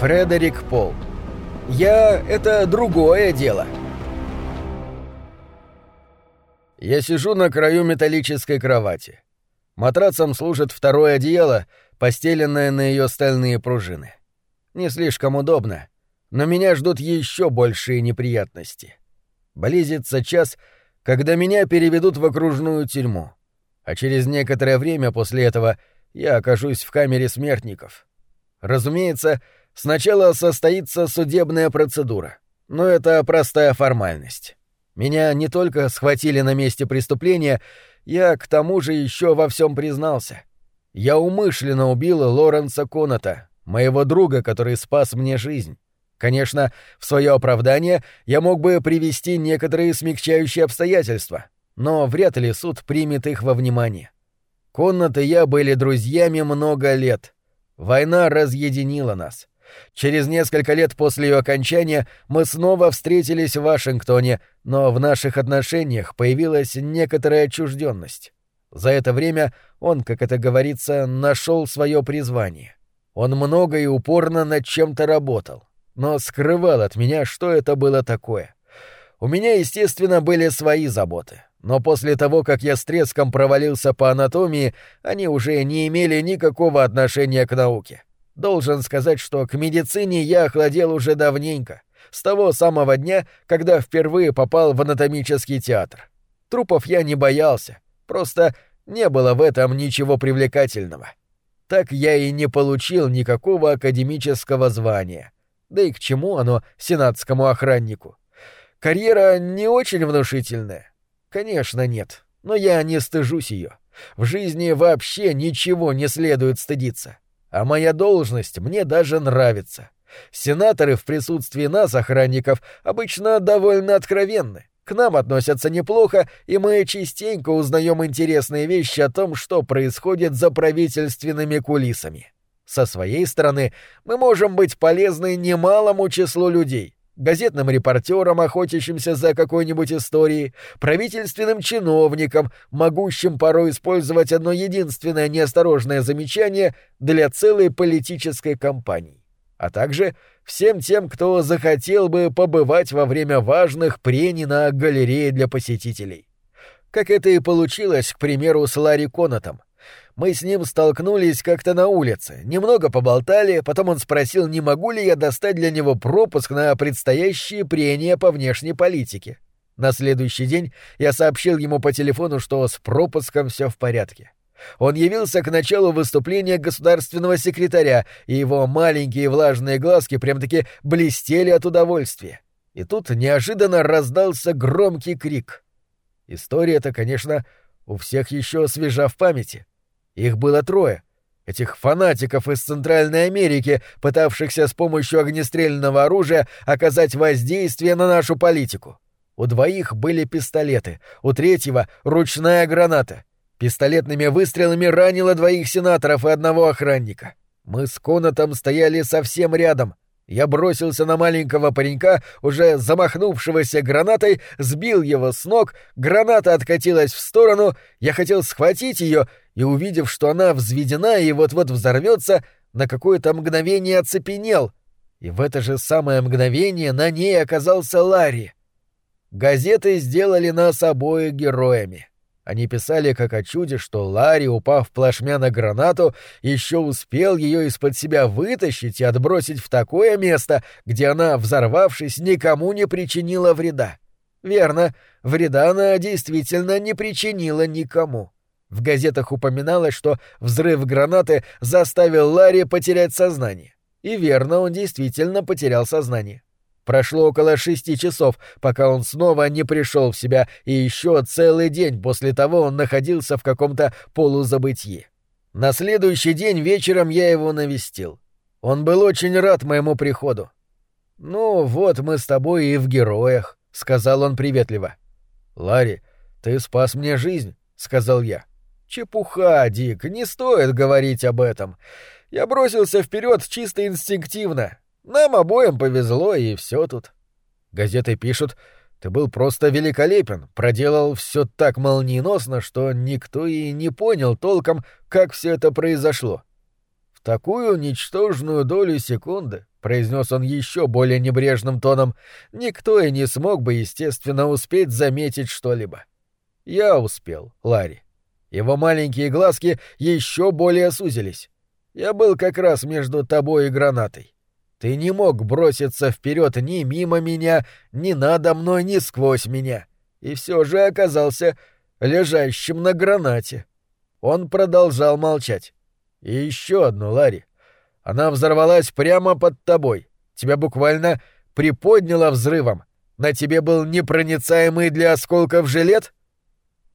Фредерик Пол. Я — это другое дело. Я сижу на краю металлической кровати. Матрацем служит второе одеяло, постеленное на ее стальные пружины. Не слишком удобно, но меня ждут еще большие неприятности. Близится час, когда меня переведут в окружную тюрьму, а через некоторое время после этого я окажусь в камере смертников. Разумеется, сначала состоится судебная процедура, но это простая формальность. Меня не только схватили на месте преступления, я к тому же еще во всем признался. Я умышленно убил Лоренса Коната, моего друга, который спас мне жизнь. Конечно, в свое оправдание я мог бы привести некоторые смягчающие обстоятельства, но вряд ли суд примет их во внимание. Коннот и я были друзьями много лет. Война разъединила нас. Через несколько лет после ее окончания мы снова встретились в Вашингтоне, но в наших отношениях появилась некоторая отчужденность. За это время он, как это говорится, нашел свое призвание. Он много и упорно над чем-то работал, но скрывал от меня, что это было такое. У меня, естественно, были свои заботы, но после того, как я с треском провалился по анатомии, они уже не имели никакого отношения к науке. Должен сказать, что к медицине я охладел уже давненько, с того самого дня, когда впервые попал в анатомический театр. Трупов я не боялся, просто не было в этом ничего привлекательного. Так я и не получил никакого академического звания. Да и к чему оно сенатскому охраннику? Карьера не очень внушительная? Конечно, нет. Но я не стыжусь ее. В жизни вообще ничего не следует стыдиться. А моя должность мне даже нравится. Сенаторы в присутствии нас, охранников, обычно довольно откровенны. К нам относятся неплохо, и мы частенько узнаем интересные вещи о том, что происходит за правительственными кулисами. Со своей стороны, мы можем быть полезны немалому числу людей, газетным репортерам, охотящимся за какой-нибудь историей, правительственным чиновникам, могущим порой использовать одно единственное неосторожное замечание для целой политической кампании, а также всем тем, кто захотел бы побывать во время важных прений на галерее для посетителей. Как это и получилось, к примеру, с Ларри Конотом — мы с ним столкнулись как-то на улице, немного поболтали, потом он спросил, не могу ли я достать для него пропуск на предстоящие прения по внешней политике. На следующий день я сообщил ему по телефону, что с пропуском все в порядке. Он явился к началу выступления государственного секретаря, и его маленькие влажные глазки прям-таки блестели от удовольствия. И тут неожиданно раздался громкий крик. История-то, конечно, у всех еще свежа в памяти. Их было трое. Этих фанатиков из Центральной Америки, пытавшихся с помощью огнестрельного оружия оказать воздействие на нашу политику. У двоих были пистолеты, у третьего — ручная граната. Пистолетными выстрелами ранило двоих сенаторов и одного охранника. Мы с Конотом стояли совсем рядом. Я бросился на маленького паренька, уже замахнувшегося гранатой, сбил его с ног, граната откатилась в сторону, я хотел схватить ее и, увидев, что она взведена и вот-вот взорвется, на какое-то мгновение оцепенел. И в это же самое мгновение на ней оказался Ларри. Газеты сделали нас обоих героями. Они писали как о чуде, что Ларри, упав плашмя на гранату, еще успел ее из-под себя вытащить и отбросить в такое место, где она, взорвавшись, никому не причинила вреда. Верно, вреда она действительно не причинила никому. В газетах упоминалось, что взрыв гранаты заставил Ларри потерять сознание. И верно, он действительно потерял сознание. Прошло около шести часов, пока он снова не пришел в себя, и еще целый день после того он находился в каком-то полузабытии. На следующий день вечером я его навестил. Он был очень рад моему приходу. «Ну, вот мы с тобой и в героях», — сказал он приветливо. «Ларри, ты спас мне жизнь», — сказал я. «Чепуха, Дик, не стоит говорить об этом. Я бросился вперед чисто инстинктивно. Нам обоим повезло, и все тут. Газеты пишут, ты был просто великолепен, проделал все так молниеносно, что никто и не понял толком, как все это произошло. В такую ничтожную долю секунды, произнес он еще более небрежным тоном, никто и не смог бы, естественно, успеть заметить что-либо. Я успел, Ларри. Его маленькие глазки еще более сузились. Я был как раз между тобой и гранатой. Ты не мог броситься вперед ни мимо меня, ни надо мной, ни сквозь меня. И все же оказался лежащим на гранате. Он продолжал молчать. И еще одну, Ларри. Она взорвалась прямо под тобой. Тебя буквально приподняло взрывом. На тебе был непроницаемый для осколков жилет?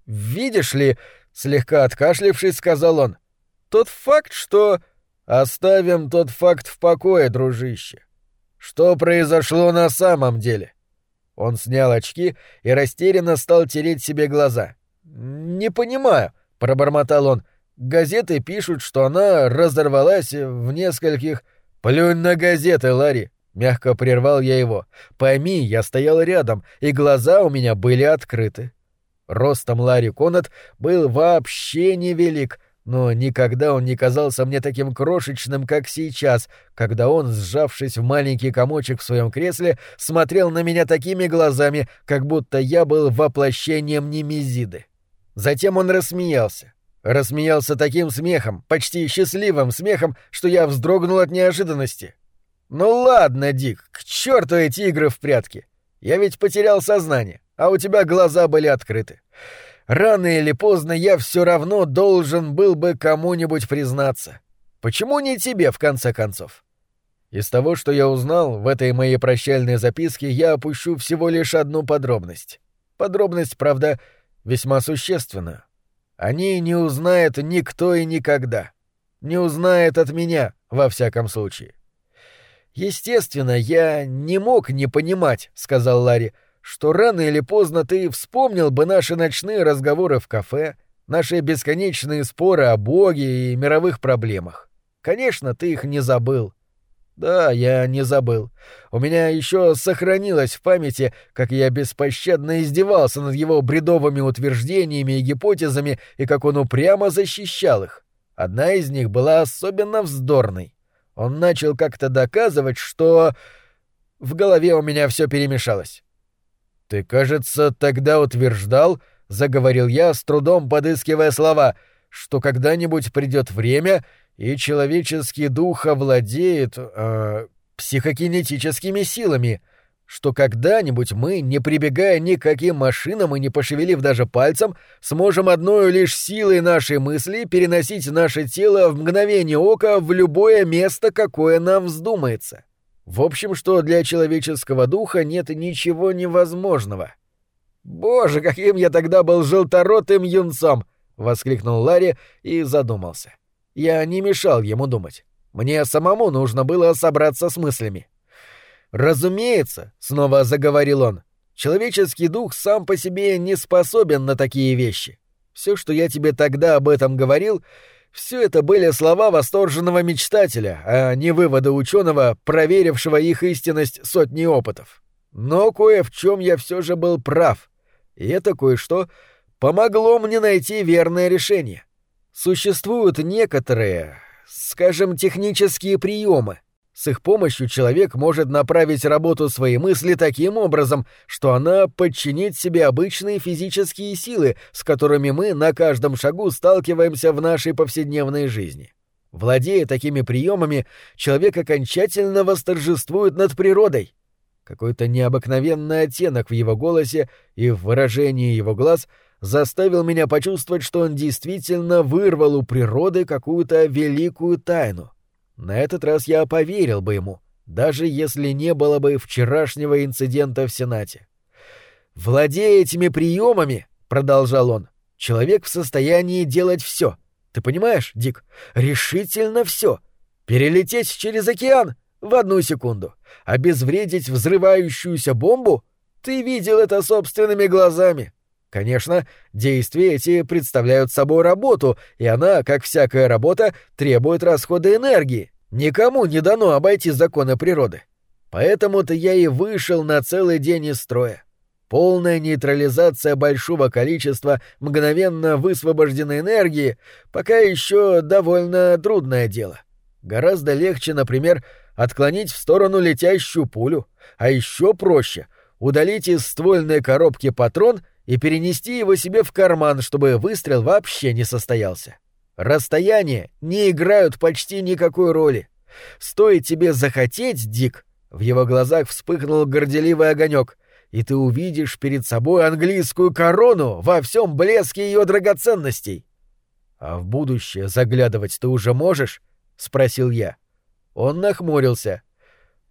Видишь ли, слегка откашлившись, сказал он, тот факт, что... Оставим тот факт в покое, дружище. Что произошло на самом деле? Он снял очки и растерянно стал тереть себе глаза. «Не понимаю», — пробормотал он. «Газеты пишут, что она разорвалась в нескольких...» «Плюнь на газеты, Ларри!» — мягко прервал я его. «Пойми, я стоял рядом, и глаза у меня были открыты». Ростом Ларри Конат был вообще невелик, но никогда он не казался мне таким крошечным, как сейчас, когда он, сжавшись в маленький комочек в своем кресле, смотрел на меня такими глазами, как будто я был воплощением Немезиды. Затем он рассмеялся. Рассмеялся таким смехом, почти счастливым смехом, что я вздрогнул от неожиданности. «Ну ладно, Дик, к черту эти игры в прятки! Я ведь потерял сознание, а у тебя глаза были открыты. Рано или поздно я все равно должен был бы кому-нибудь признаться. Почему не тебе, в конце концов? Из того, что я узнал в этой моей прощальной записке, я опущу всего лишь одну подробность. Подробность, правда, весьма существенную. О ней не узнает никто и никогда. Не узнает от меня, во всяком случае. Естественно, я не мог не понимать, сказал Ларри, — что рано или поздно ты вспомнил бы наши ночные разговоры в кафе, наши бесконечные споры о Боге и мировых проблемах. Конечно, ты их не забыл. Да, я не забыл. У меня еще сохранилось в памяти, как я беспощадно издевался над его бредовыми утверждениями и гипотезами, и как он упрямо защищал их. Одна из них была особенно вздорной. Он начал как-то доказывать, что... В голове у меня все перемешалось. «Ты, кажется, тогда утверждал, — заговорил я, с трудом подыскивая слова, — что когда-нибудь придет время, и человеческий дух овладеет э, психокинетическими силами, что когда-нибудь мы, не прибегая ни к каким машинам и не пошевелив даже пальцем, сможем одной лишь силой нашей мысли переносить наше тело в мгновение ока в любое место, какое нам вздумается. В общем, что для человеческого духа нет ничего невозможного. «Боже, каким я тогда был желторотым юнцом!» — воскликнул Ларри и задумался. Я не мешал ему думать. Мне самому нужно было собраться с мыслями. «Разумеется», — снова заговорил он, — «человеческий дух сам по себе не способен на такие вещи. Все, что я тебе тогда об этом говорил, — все это были слова восторженного мечтателя, а не выводы ученого, проверившего их истинность сотни опытов. Но кое в чем я все же был прав. И это кое-что помогло мне найти верное решение. Существуют некоторые, скажем, технические приемы, с их помощью человек может направить работу своей мысли таким образом, что она подчинит себе обычные физические силы, с которыми мы на каждом шагу сталкиваемся в нашей повседневной жизни. Владея такими приемами, человек окончательно восторжествует над природой. Какой-то необыкновенный оттенок в его голосе и в выражении его глаз заставил меня почувствовать, что он действительно вырвал у природы какую-то великую тайну. На этот раз я поверил бы ему, даже если не было бы вчерашнего инцидента в Сенате. «Владея этими приемами, — продолжал он, — человек в состоянии делать все. Ты понимаешь, Дик? Решительно все. Перелететь через океан в одну секунду. Обезвредить взрывающуюся бомбу? Ты видел это собственными глазами. Конечно, действия эти представляют собой работу, и она, как всякая работа, требует расхода энергии. Никому не дано обойти законы природы. Поэтому-то я и вышел на целый день из строя. Полная нейтрализация большого количества мгновенно высвобожденной энергии пока еще довольно трудное дело. Гораздо легче, например, отклонить в сторону летящую пулю, а еще проще — удалить из ствольной коробки патрон и перенести его себе в карман, чтобы выстрел вообще не состоялся. Расстояния не играют почти никакой роли. Стоит тебе захотеть, Дик, в его глазах вспыхнул горделивый огонек, и ты увидишь перед собой английскую корону во всем блеске ее драгоценностей. А в будущее заглядывать ты уже можешь? спросил я. Он нахмурился.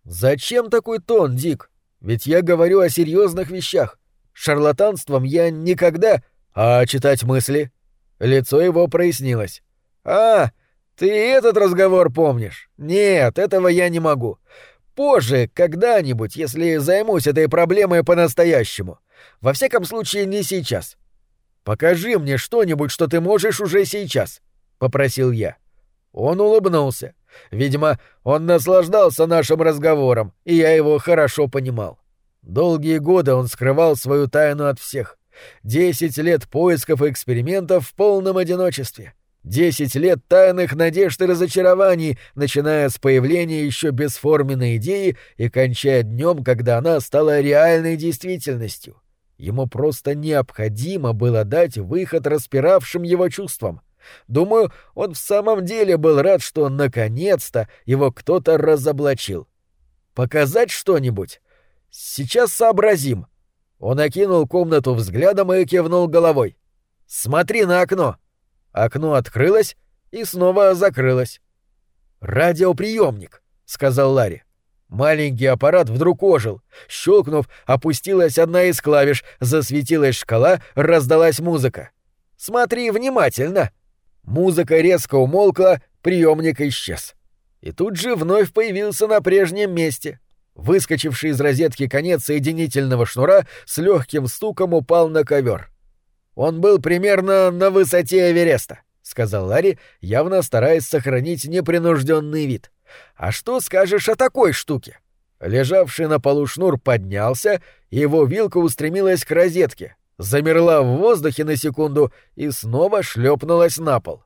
Зачем такой тон, Дик? Ведь я говорю о серьезных вещах. Шарлатанством я никогда... А читать мысли? Лицо его прояснилось. А, ты этот разговор помнишь? Нет, этого я не могу. Позже, когда-нибудь, если займусь этой проблемой по-настоящему. Во всяком случае, не сейчас. Покажи мне что-нибудь, что ты можешь уже сейчас, попросил я. Он улыбнулся. Видимо, он наслаждался нашим разговором, и я его хорошо понимал. Долгие годы он скрывал свою тайну от всех. Десять лет поисков и экспериментов в полном одиночестве. Десять лет тайных надежд и разочарований, начиная с появления еще бесформенной идеи и кончая днем, когда она стала реальной действительностью. Ему просто необходимо было дать выход распиравшим его чувствам. Думаю, он в самом деле был рад, что наконец-то его кто-то разоблачил. Показать что-нибудь? Сейчас сообразим. Он окинул комнату взглядом и кивнул головой. Смотри на окно. Окно открылось и снова закрылось. Радиоприемник, сказал Ларри. Маленький аппарат вдруг ожил. Щелкнув, опустилась одна из клавиш, засветилась шкала, раздалась музыка. «Смотри внимательно!» Музыка резко умолкла, приемник исчез. И тут же вновь появился на прежнем месте. Выскочивший из розетки конец соединительного шнура с легким стуком упал на ковер. Он был примерно на высоте Эвереста, сказал Ларри, явно стараясь сохранить непринужденный вид. А что скажешь о такой штуке? Лежавший на полу шнур поднялся, и его вилка устремилась к розетке, замерла в воздухе на секунду и снова шлепнулась на пол.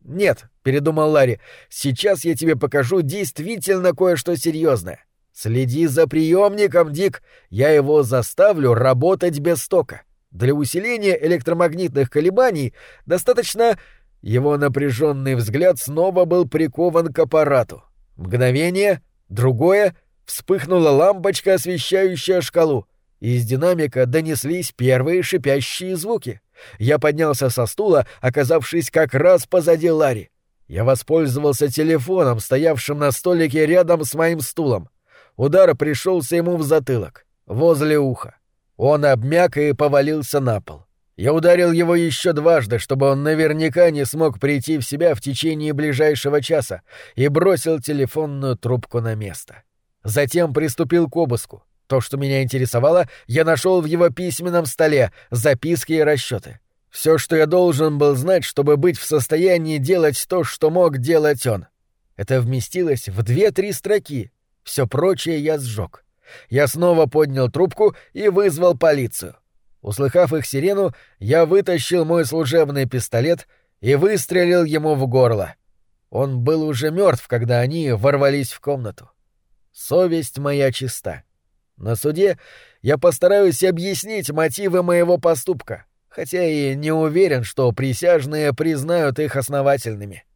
«Нет», — передумал Ларри, — «сейчас я тебе покажу действительно кое-что серьезное. Следи за приемником, Дик, я его заставлю работать без тока. Для усиления электромагнитных колебаний достаточно...» Его напряженный взгляд снова был прикован к аппарату. Мгновение, другое, вспыхнула лампочка, освещающая шкалу. Из динамика донеслись первые шипящие звуки. Я поднялся со стула, оказавшись как раз позади Ларри. Я воспользовался телефоном, стоявшим на столике рядом с моим стулом. Удар пришелся ему в затылок, возле уха. Он обмяк и повалился на пол. Я ударил его еще дважды, чтобы он наверняка не смог прийти в себя в течение ближайшего часа, и бросил телефонную трубку на место. Затем приступил к обыску. То, что меня интересовало, я нашел в его письменном столе, записки и расчеты. Все, что я должен был знать, чтобы быть в состоянии делать то, что мог делать он. Это вместилось в две-три строки. Все прочее я сжег. Я снова поднял трубку и вызвал полицию. Услыхав их сирену, я вытащил мой служебный пистолет и выстрелил ему в горло. Он был уже мертв, когда они ворвались в комнату. Совесть моя чиста. На суде я постараюсь объяснить мотивы моего поступка, хотя и не уверен, что присяжные признают их основательными.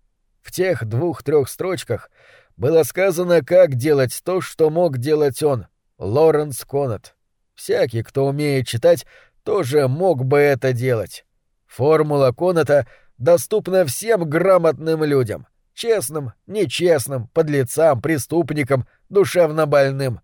В тех двух-трех строчках было сказано, как делать то, что мог делать он, Лоренс Коннет. Всякий, кто умеет читать, тоже мог бы это делать. Формула Коната доступна всем грамотным людям. Честным, нечестным, подлецам, преступникам, душевно больным.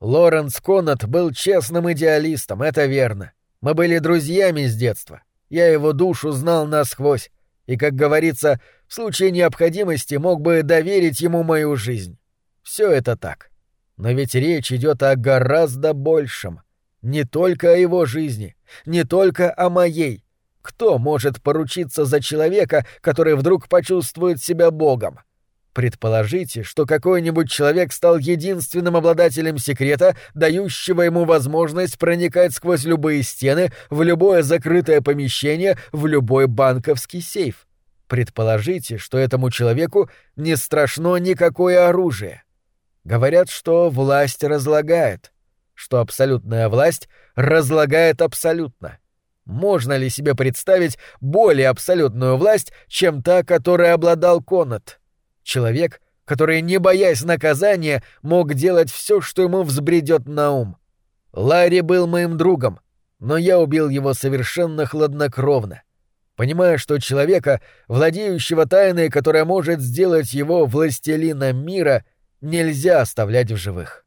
Лоренс Конат был честным идеалистом, это верно. Мы были друзьями с детства. Я его душу знал насквозь. И, как говорится, в случае необходимости мог бы доверить ему мою жизнь. Все это так. Но ведь речь идет о гораздо большем — не только о его жизни, не только о моей. Кто может поручиться за человека, который вдруг почувствует себя богом? Предположите, что какой-нибудь человек стал единственным обладателем секрета, дающего ему возможность проникать сквозь любые стены, в любое закрытое помещение, в любой банковский сейф. Предположите, что этому человеку не страшно никакое оружие. Говорят, что власть разлагает, что абсолютная власть разлагает абсолютно. Можно ли себе представить более абсолютную власть, чем та, которой обладал Конат? Человек, который, не боясь наказания, мог делать все, что ему взбредет на ум. Ларри был моим другом, но я убил его совершенно хладнокровно, понимая, что человека, владеющего тайной, которая может сделать его властелином мира, нельзя оставлять в живых.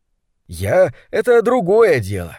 Я — это другое дело.